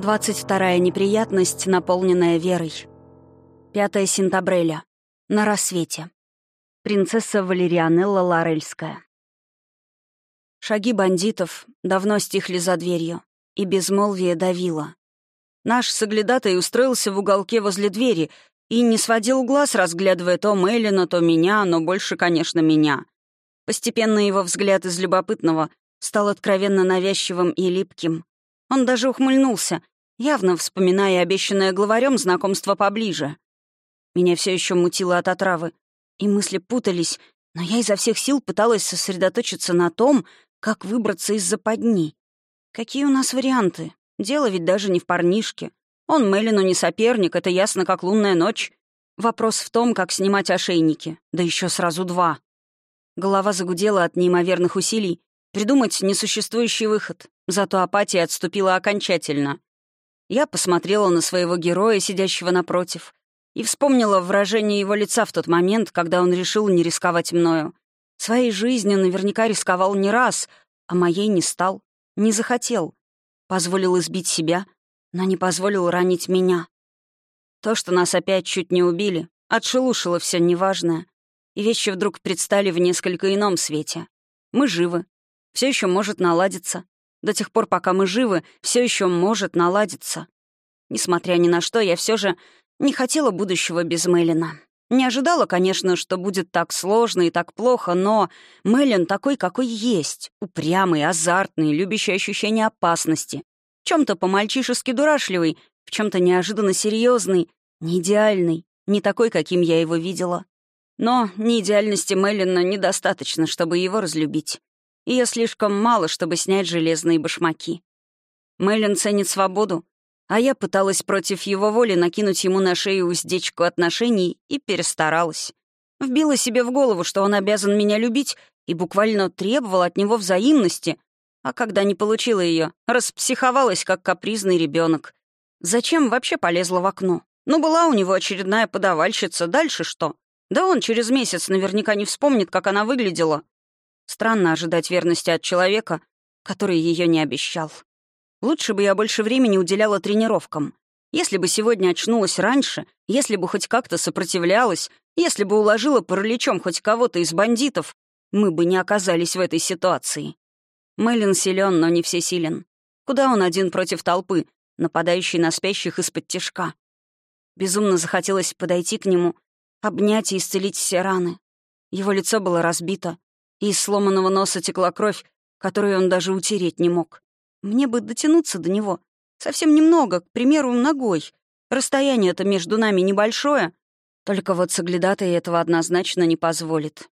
22-я неприятность, наполненная верой. 5 сентября. На рассвете. Принцесса Валерианелла Лорельская. Шаги бандитов давно стихли за дверью, и безмолвие давило. Наш соглядатай устроился в уголке возле двери и не сводил глаз, разглядывая то Меллина, то меня, но больше, конечно, меня. Постепенно его взгляд из любопытного стал откровенно навязчивым и липким. Он даже ухмыльнулся, явно вспоминая обещанное главарем знакомство поближе. Меня все еще мутило от отравы, и мысли путались, но я изо всех сил пыталась сосредоточиться на том, как выбраться из западни. Какие у нас варианты? Дело ведь даже не в парнишке. Он Мелину не соперник, это ясно, как лунная ночь. Вопрос в том, как снимать ошейники, да еще сразу два. Голова загудела от неимоверных усилий, придумать несуществующий выход. Зато апатия отступила окончательно. Я посмотрела на своего героя, сидящего напротив, и вспомнила выражение его лица в тот момент, когда он решил не рисковать мною. Своей жизнью наверняка рисковал не раз, а моей не стал, не захотел. Позволил избить себя, но не позволил ранить меня. То, что нас опять чуть не убили, отшелушило все неважное, и вещи вдруг предстали в несколько ином свете. Мы живы, все еще может наладиться. До тех пор, пока мы живы, все еще может наладиться. Несмотря ни на что, я все же не хотела будущего без Мелина. Не ожидала, конечно, что будет так сложно и так плохо, но Мелин такой, какой есть. Упрямый, азартный, любящий ощущение опасности. В чем-то по-мальчишески дурашливый, в чем-то неожиданно серьезный, не идеальный, не такой, каким я его видела. Но неидеальности Меллина недостаточно, чтобы его разлюбить я слишком мало, чтобы снять железные башмаки. Мэлен ценит свободу, а я пыталась против его воли накинуть ему на шею уздечку отношений и перестаралась. Вбила себе в голову, что он обязан меня любить, и буквально требовал от него взаимности, а когда не получила ее, распсиховалась, как капризный ребенок. Зачем вообще полезла в окно? Ну, была у него очередная подавальщица, дальше что? Да он через месяц наверняка не вспомнит, как она выглядела. Странно ожидать верности от человека, который ее не обещал. Лучше бы я больше времени уделяла тренировкам. Если бы сегодня очнулась раньше, если бы хоть как-то сопротивлялась, если бы уложила параличом хоть кого-то из бандитов, мы бы не оказались в этой ситуации. Мэлен силен, но не всесилен. Куда он один против толпы, нападающей на спящих из-под тяжка? Безумно захотелось подойти к нему, обнять и исцелить все раны. Его лицо было разбито, и из сломанного носа текла кровь, которую он даже утереть не мог. Мне бы дотянуться до него. Совсем немного, к примеру, ногой. Расстояние-то между нами небольшое. Только вот соглядатай этого однозначно не позволит.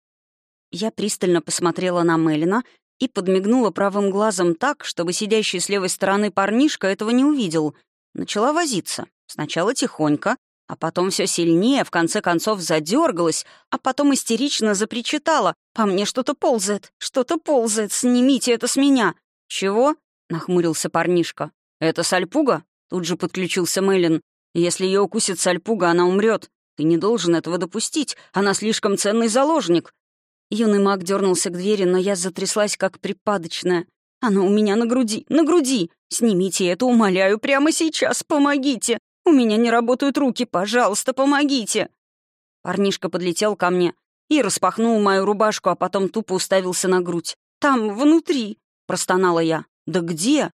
Я пристально посмотрела на Мелина и подмигнула правым глазом так, чтобы сидящий с левой стороны парнишка этого не увидел. Начала возиться. Сначала тихонько, а потом все сильнее, в конце концов задергалась, а потом истерично запричитала. «По мне что-то ползает, что-то ползает, снимите это с меня!» «Чего?» — нахмурился парнишка. «Это сальпуга?» — тут же подключился Мэлен. «Если ее укусит сальпуга, она умрет. Ты не должен этого допустить, она слишком ценный заложник». Юный маг дернулся к двери, но я затряслась, как припадочная. «Она у меня на груди, на груди! Снимите это, умоляю, прямо сейчас, помогите! «У меня не работают руки, пожалуйста, помогите!» Парнишка подлетел ко мне и распахнул мою рубашку, а потом тупо уставился на грудь. «Там, внутри!» — простонала я. «Да где?»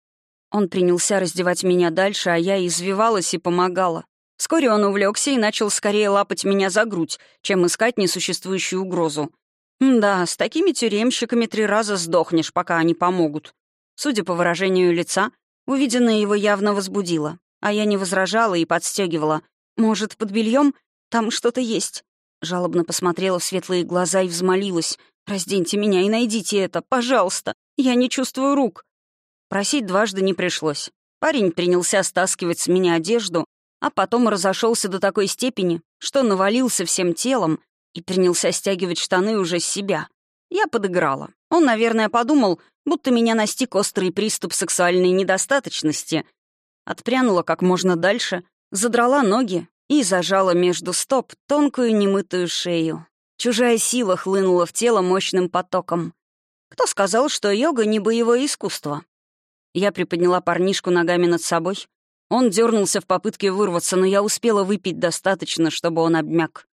Он принялся раздевать меня дальше, а я извивалась и помогала. Вскоре он увлекся и начал скорее лапать меня за грудь, чем искать несуществующую угрозу. Да, с такими тюремщиками три раза сдохнешь, пока они помогут. Судя по выражению лица, увиденное его явно возбудило. А я не возражала и подстегивала. «Может, под бельем? Там что-то есть». Жалобно посмотрела в светлые глаза и взмолилась. «Разденьте меня и найдите это, пожалуйста. Я не чувствую рук». Просить дважды не пришлось. Парень принялся стаскивать с меня одежду, а потом разошелся до такой степени, что навалился всем телом и принялся стягивать штаны уже с себя. Я подыграла. Он, наверное, подумал, будто меня настиг острый приступ сексуальной недостаточности — Отпрянула как можно дальше, задрала ноги и зажала между стоп тонкую немытую шею. Чужая сила хлынула в тело мощным потоком. Кто сказал, что йога не боевое искусство? Я приподняла парнишку ногами над собой, Он дернулся в попытке вырваться, но я успела выпить достаточно, чтобы он обмяк.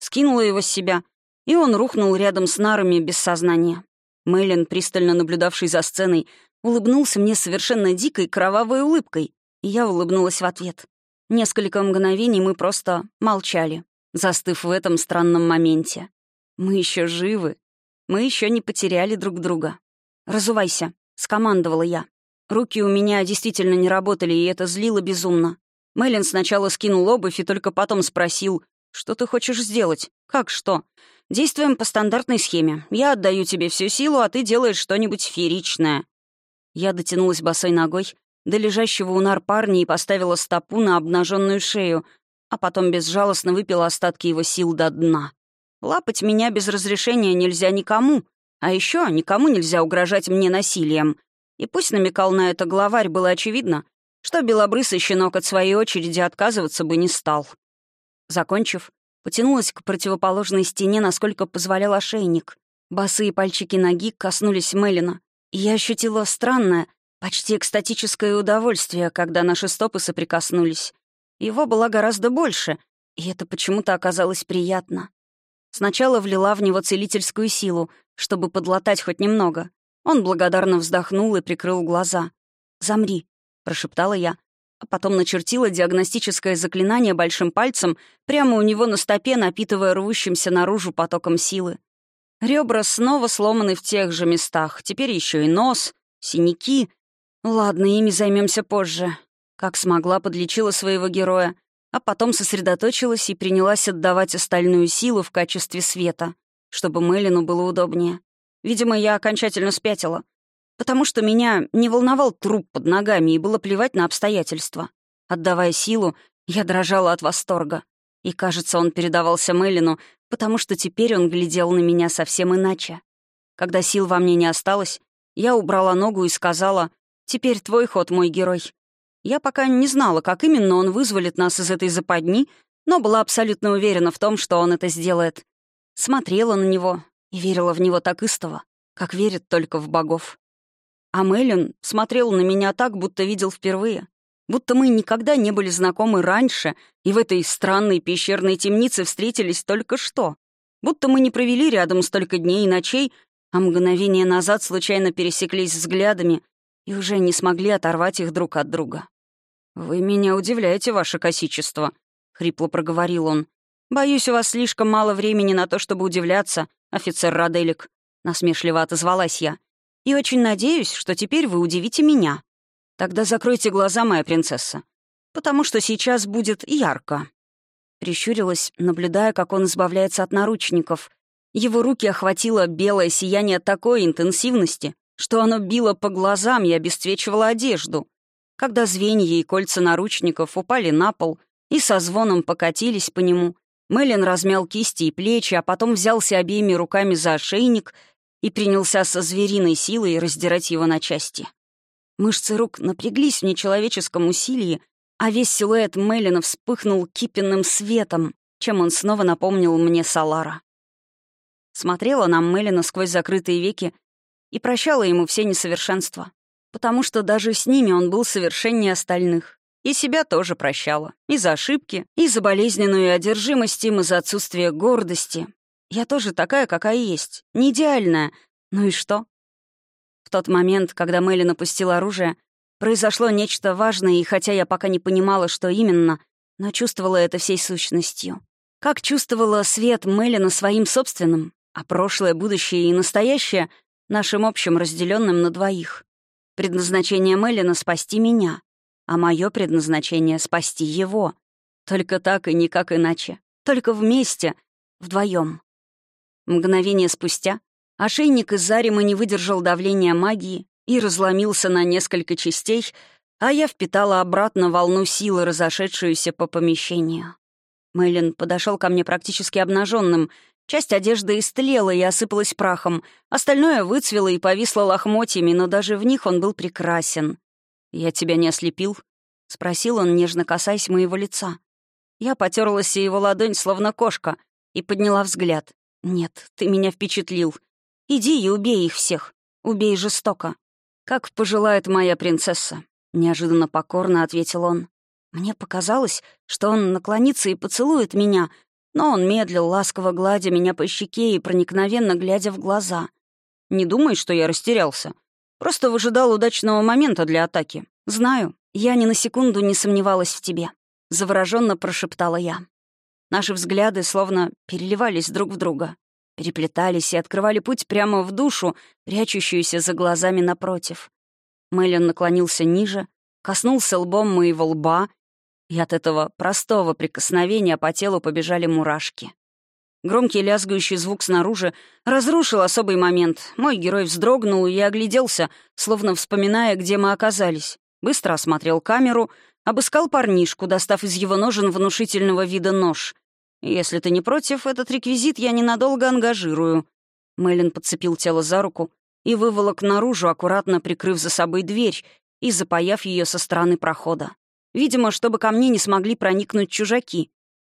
Скинула его с себя, и он рухнул рядом с нарами без сознания. Мэйлин, пристально наблюдавший за сценой, улыбнулся мне совершенно дикой кровавой улыбкой, я улыбнулась в ответ. Несколько мгновений мы просто молчали, застыв в этом странном моменте. Мы еще живы. Мы еще не потеряли друг друга. «Разувайся», — скомандовала я. Руки у меня действительно не работали, и это злило безумно. Мэлен сначала скинул обувь и только потом спросил, «Что ты хочешь сделать? Как что?» «Действуем по стандартной схеме. Я отдаю тебе всю силу, а ты делаешь что-нибудь фееричное». Я дотянулась босой ногой до лежащего у нар парня и поставила стопу на обнаженную шею, а потом безжалостно выпила остатки его сил до дна. Лапать меня без разрешения нельзя никому, а еще никому нельзя угрожать мне насилием. И пусть намекал на это главарь, было очевидно, что белобрысый щенок от своей очереди отказываться бы не стал. Закончив, потянулась к противоположной стене, насколько позволял ошейник. Босые пальчики ноги коснулись Мелина, и я ощутила странное, почти экстатическое удовольствие, когда наши стопы соприкоснулись. Его было гораздо больше, и это почему-то оказалось приятно. Сначала влила в него целительскую силу, чтобы подлатать хоть немного. Он благодарно вздохнул и прикрыл глаза. «Замри», — прошептала я, а потом начертила диагностическое заклинание большим пальцем прямо у него на стопе, напитывая рвущимся наружу потоком силы. Ребра снова сломаны в тех же местах, теперь еще и нос, синяки. Ладно, ими займемся позже. Как смогла, подлечила своего героя, а потом сосредоточилась и принялась отдавать остальную силу в качестве света, чтобы Мелину было удобнее. Видимо, я окончательно спятила. Потому что меня не волновал труп под ногами и было плевать на обстоятельства. Отдавая силу, я дрожала от восторга. И, кажется, он передавался Мелину, потому что теперь он глядел на меня совсем иначе. Когда сил во мне не осталось, я убрала ногу и сказала «Теперь твой ход, мой герой». Я пока не знала, как именно он вызволит нас из этой западни, но была абсолютно уверена в том, что он это сделает. Смотрела на него, и верила в него так истово, как верит только в богов. А Мэлен смотрел на меня так, будто видел впервые. Будто мы никогда не были знакомы раньше, и в этой странной пещерной темнице встретились только что. Будто мы не провели рядом столько дней и ночей, а мгновение назад случайно пересеклись взглядами и уже не смогли оторвать их друг от друга. «Вы меня удивляете, ваше косичество», — хрипло проговорил он. «Боюсь, у вас слишком мало времени на то, чтобы удивляться, офицер Раделик», — насмешливо отозвалась я. «И очень надеюсь, что теперь вы удивите меня. Тогда закройте глаза, моя принцесса, потому что сейчас будет ярко». Прищурилась, наблюдая, как он избавляется от наручников. Его руки охватило белое сияние такой интенсивности, что оно било по глазам и обесцвечивало одежду. Когда звенья и кольца наручников упали на пол и со звоном покатились по нему, Мэлен размял кисти и плечи, а потом взялся обеими руками за ошейник и принялся со звериной силой раздирать его на части. Мышцы рук напряглись в нечеловеческом усилии, а весь силуэт Мэлена вспыхнул кипенным светом, чем он снова напомнил мне Салара. Смотрела на Мэлена сквозь закрытые веки и прощала ему все несовершенства, потому что даже с ними он был совершеннее остальных. И себя тоже прощала. И за ошибки, и за болезненную одержимость им, и за отсутствие гордости. Я тоже такая, какая есть. Не идеальная. Ну и что? В тот момент, когда Мелли напустила оружие, произошло нечто важное, и хотя я пока не понимала, что именно, но чувствовала это всей сущностью. Как чувствовала свет Меллина своим собственным, а прошлое, будущее и настоящее — нашим общим, разделенным на двоих. Предназначение Меллина — спасти меня а мое предназначение — спасти его. Только так и никак иначе. Только вместе, вдвоем. Мгновение спустя ошейник из Зарима не выдержал давления магии и разломился на несколько частей, а я впитала обратно волну силы, разошедшуюся по помещению. Мэйлин подошел ко мне практически обнаженным. Часть одежды истлела и осыпалась прахом, остальное выцвело и повисло лохмотьями, но даже в них он был прекрасен. «Я тебя не ослепил?» — спросил он, нежно касаясь моего лица. Я потерлась его ладонь, словно кошка, и подняла взгляд. «Нет, ты меня впечатлил. Иди и убей их всех. Убей жестоко. Как пожелает моя принцесса», — неожиданно покорно ответил он. Мне показалось, что он наклонится и поцелует меня, но он медлил, ласково гладя меня по щеке и проникновенно глядя в глаза. «Не думай, что я растерялся. Просто выжидал удачного момента для атаки. Знаю, я ни на секунду не сомневалась в тебе», — завороженно прошептала я. Наши взгляды словно переливались друг в друга, переплетались и открывали путь прямо в душу, прячущуюся за глазами напротив. Мэлен наклонился ниже, коснулся лбом моего лба и от этого простого прикосновения по телу побежали мурашки. Громкий лязгающий звук снаружи разрушил особый момент. Мой герой вздрогнул и огляделся, словно вспоминая, где мы оказались. Быстро осмотрел камеру, обыскал парнишку, достав из его ножен внушительного вида нож. «Если ты не против, этот реквизит я ненадолго ангажирую». Мэлен подцепил тело за руку и выволок наружу, аккуратно прикрыв за собой дверь и запаяв ее со стороны прохода. Видимо, чтобы ко мне не смогли проникнуть чужаки.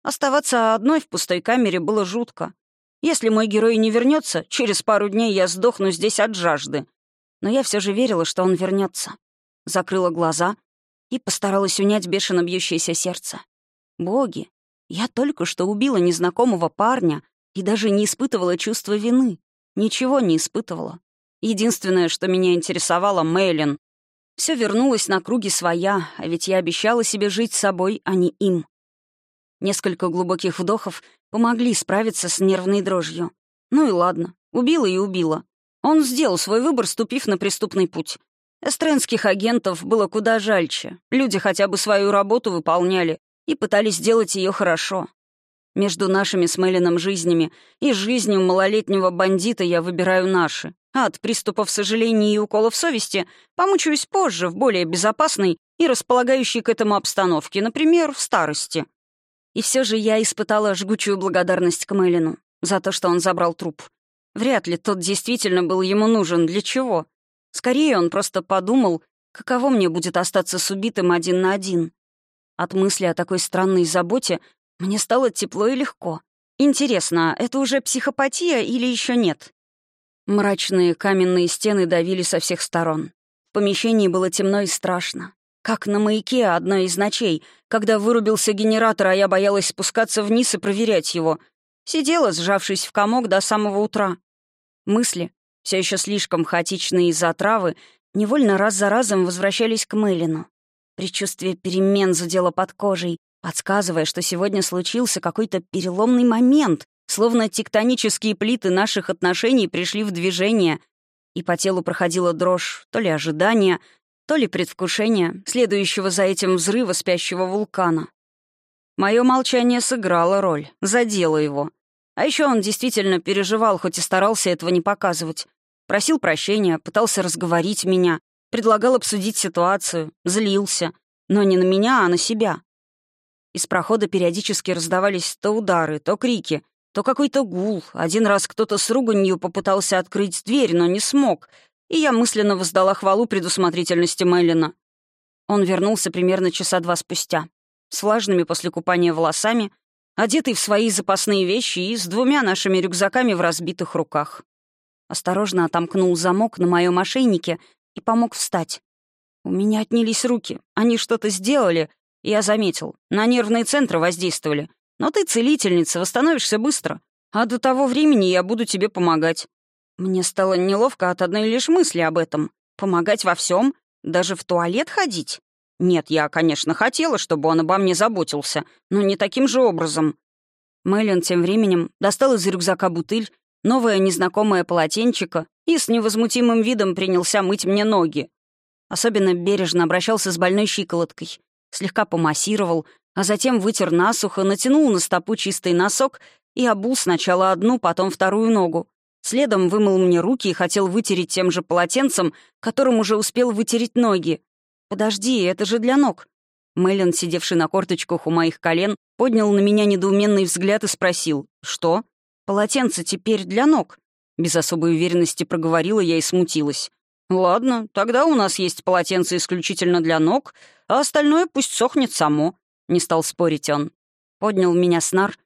Оставаться одной в пустой камере было жутко. Если мой герой не вернется, через пару дней я сдохну здесь от жажды. Но я все же верила, что он вернется. Закрыла глаза и постаралась унять бешено бьющееся сердце. Боги, я только что убила незнакомого парня и даже не испытывала чувства вины. Ничего не испытывала. Единственное, что меня интересовало, Мэйлин. Все вернулось на круги своя, а ведь я обещала себе жить собой, а не им. Несколько глубоких вдохов помогли справиться с нервной дрожью. Ну и ладно, убила и убила. Он сделал свой выбор, ступив на преступный путь. Эстренских агентов было куда жальче. Люди хотя бы свою работу выполняли и пытались сделать ее хорошо. Между нашими с Мелином жизнями и жизнью малолетнего бандита я выбираю наши. А от приступов сожаления и уколов совести помучаюсь позже, в более безопасной и располагающей к этому обстановке, например, в старости. И все же я испытала жгучую благодарность к Мелину за то, что он забрал труп. Вряд ли тот действительно был ему нужен. Для чего? Скорее, он просто подумал, каково мне будет остаться с убитым один на один. От мысли о такой странной заботе мне стало тепло и легко. Интересно, это уже психопатия или еще нет? Мрачные каменные стены давили со всех сторон. В помещении было темно и страшно. Как на маяке одной из ночей, когда вырубился генератор, а я боялась спускаться вниз и проверять его. Сидела, сжавшись в комок до самого утра. Мысли, все еще слишком хаотичные из-за отравы, невольно раз за разом возвращались к Мэлину. Предчувствие перемен задело под кожей, подсказывая, что сегодня случился какой-то переломный момент, Словно тектонические плиты наших отношений пришли в движение, и по телу проходила дрожь то ли ожидания, то ли предвкушения, следующего за этим взрыва спящего вулкана. Мое молчание сыграло роль, задело его. А еще он действительно переживал, хоть и старался этого не показывать. Просил прощения, пытался разговорить меня, предлагал обсудить ситуацию, злился. Но не на меня, а на себя. Из прохода периодически раздавались то удары, то крики, то какой-то гул. Один раз кто-то с руганью попытался открыть дверь, но не смог, и я мысленно воздала хвалу предусмотрительности Мэллина. Он вернулся примерно часа два спустя, с влажными после купания волосами, одетый в свои запасные вещи и с двумя нашими рюкзаками в разбитых руках. Осторожно отомкнул замок на моем ошейнике и помог встать. У меня отнялись руки, они что-то сделали, я заметил, на нервные центры воздействовали, но ты целительница, восстановишься быстро. А до того времени я буду тебе помогать». Мне стало неловко от одной лишь мысли об этом. Помогать во всем, даже в туалет ходить? Нет, я, конечно, хотела, чтобы он обо мне заботился, но не таким же образом. Мэлен тем временем достал из рюкзака бутыль, новое незнакомое полотенчико и с невозмутимым видом принялся мыть мне ноги. Особенно бережно обращался с больной щиколоткой, слегка помассировал, а затем вытер насухо, натянул на стопу чистый носок и обул сначала одну, потом вторую ногу. Следом вымыл мне руки и хотел вытереть тем же полотенцем, которым уже успел вытереть ноги. «Подожди, это же для ног». Мэлен, сидевший на корточках у моих колен, поднял на меня недоуменный взгляд и спросил «Что?» «Полотенце теперь для ног». Без особой уверенности проговорила я и смутилась. «Ладно, тогда у нас есть полотенце исключительно для ног, а остальное пусть сохнет само. Не стал спорить он. Поднял меня с нар,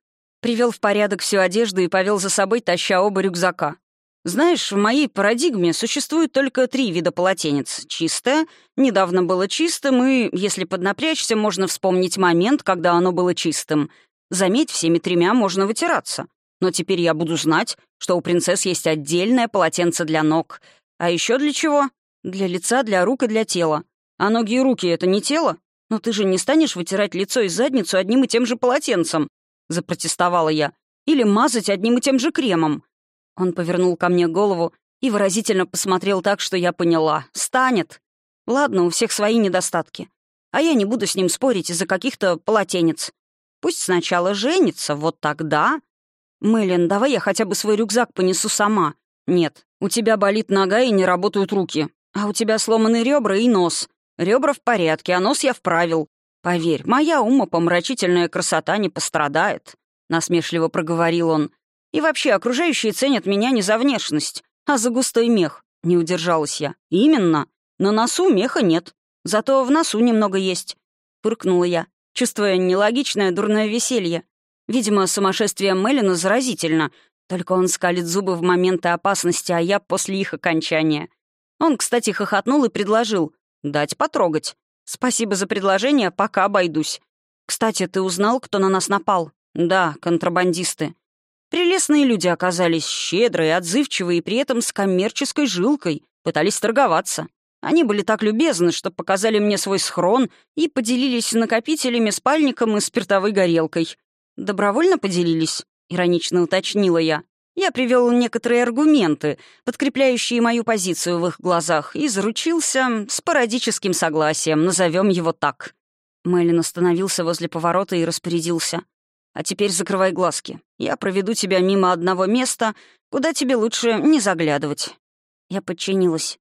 привел в порядок всю одежду и повел за собой, таща оба рюкзака. Знаешь, в моей парадигме существует только три вида полотенец. Чистое, недавно было чистым, и, если поднапрячься, можно вспомнить момент, когда оно было чистым. Заметь, всеми тремя можно вытираться. Но теперь я буду знать, что у принцесс есть отдельное полотенце для ног. А еще для чего? Для лица, для рук и для тела. А ноги и руки — это не тело? Но ты же не станешь вытирать лицо и задницу одним и тем же полотенцем, — запротестовала я. Или мазать одним и тем же кремом. Он повернул ко мне голову и выразительно посмотрел так, что я поняла. «Станет!» Ладно, у всех свои недостатки. А я не буду с ним спорить из-за каких-то полотенец. Пусть сначала женится, вот тогда... Мэлен, давай я хотя бы свой рюкзак понесу сама. Нет, у тебя болит нога и не работают руки. А у тебя сломаны ребра и нос. Ребра в порядке, а нос я вправил. Поверь, моя умопомрачительная красота не пострадает. Насмешливо проговорил он. И вообще, окружающие ценят меня не за внешность, а за густой мех. Не удержалась я. Именно. На носу меха нет. Зато в носу немного есть. Фыркнула я, чувствуя нелогичное дурное веселье. Видимо, сумасшествие Меллина заразительно. Только он скалит зубы в моменты опасности, а я после их окончания. Он, кстати, хохотнул и предложил. «Дать потрогать. Спасибо за предложение, пока обойдусь. Кстати, ты узнал, кто на нас напал?» «Да, контрабандисты. Прелестные люди оказались, щедрые, отзывчивые и при этом с коммерческой жилкой, пытались торговаться. Они были так любезны, что показали мне свой схрон и поделились накопителями, спальником и спиртовой горелкой. «Добровольно поделились?» — иронично уточнила я. Я привел некоторые аргументы, подкрепляющие мою позицию в их глазах, и заручился спорадическим согласием, назовем его так. Мэлен остановился возле поворота и распорядился. А теперь закрывай глазки. Я проведу тебя мимо одного места, куда тебе лучше не заглядывать». Я подчинилась.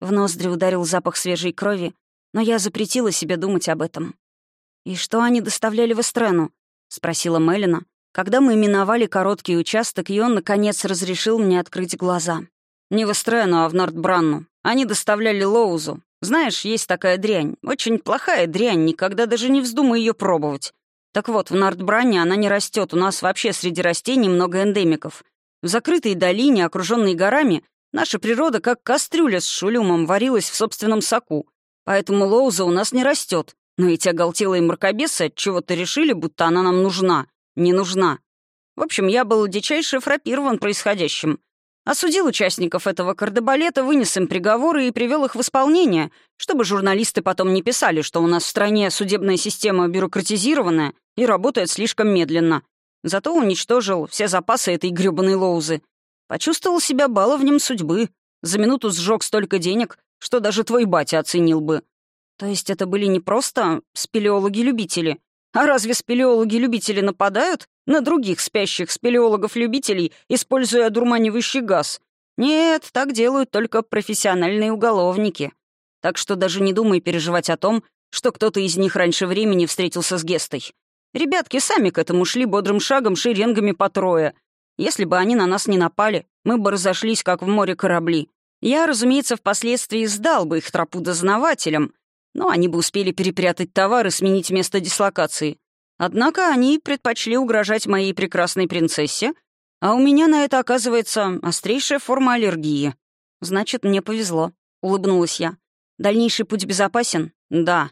В ноздри ударил запах свежей крови, но я запретила себе думать об этом. «И что они доставляли в Эстрену?» — спросила Мелина, когда мы миновали короткий участок, и он, наконец, разрешил мне открыть глаза. «Не в Эстрену, а в Нордбранну. Они доставляли Лоузу. Знаешь, есть такая дрянь. Очень плохая дрянь, никогда даже не вздумай ее пробовать. Так вот, в Нардбране она не растет, у нас вообще среди растений много эндемиков. В закрытой долине, окруженной горами, наша природа как кастрюля с шулюмом варилась в собственном соку. Поэтому лоуза у нас не растет. Но эти оголтелые мракобесы от чего-то решили, будто она нам нужна. Не нужна. В общем, я был дичайше фрапирован происходящим. Осудил участников этого кардебалета, вынес им приговоры и привел их в исполнение, чтобы журналисты потом не писали, что у нас в стране судебная система бюрократизированная и работает слишком медленно. Зато уничтожил все запасы этой грёбаной лоузы. Почувствовал себя баловнем судьбы. За минуту сжег столько денег, что даже твой батя оценил бы. То есть это были не просто спелеологи-любители, а разве спелеологи-любители нападают на других спящих спелеологов-любителей, используя одурманивающий газ? Нет, так делают только профессиональные уголовники. Так что даже не думай переживать о том, что кто-то из них раньше времени встретился с Гестой. Ребятки сами к этому шли бодрым шагом шеренгами по трое. Если бы они на нас не напали, мы бы разошлись, как в море корабли. Я, разумеется, впоследствии сдал бы их тропу дознавателям, но они бы успели перепрятать товар и сменить место дислокации. Однако они предпочли угрожать моей прекрасной принцессе, а у меня на это, оказывается, острейшая форма аллергии. Значит, мне повезло, — улыбнулась я. Дальнейший путь безопасен? Да.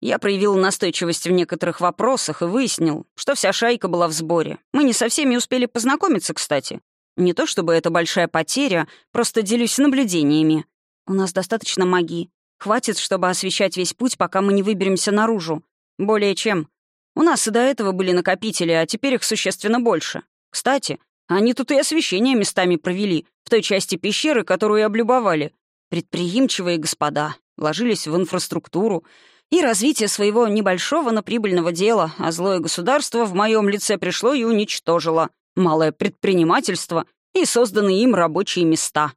Я проявил настойчивость в некоторых вопросах и выяснил, что вся шайка была в сборе. Мы не со всеми успели познакомиться, кстати. Не то чтобы это большая потеря, просто делюсь наблюдениями. У нас достаточно магии. Хватит, чтобы освещать весь путь, пока мы не выберемся наружу. Более чем. У нас и до этого были накопители, а теперь их существенно больше. Кстати, они тут и освещение местами провели, в той части пещеры, которую облюбовали. Предприимчивые господа вложились в инфраструктуру и развитие своего небольшого, но прибыльного дела, а злое государство в моем лице пришло и уничтожило малое предпринимательство и созданные им рабочие места.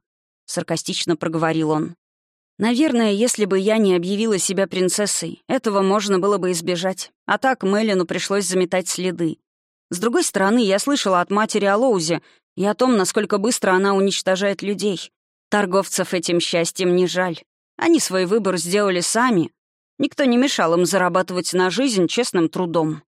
Саркастично проговорил он. Наверное, если бы я не объявила себя принцессой, этого можно было бы избежать. А так Мелину пришлось заметать следы. С другой стороны, я слышала от матери о Лоузе и о том, насколько быстро она уничтожает людей. Торговцев этим счастьем не жаль. Они свой выбор сделали сами. Никто не мешал им зарабатывать на жизнь честным трудом.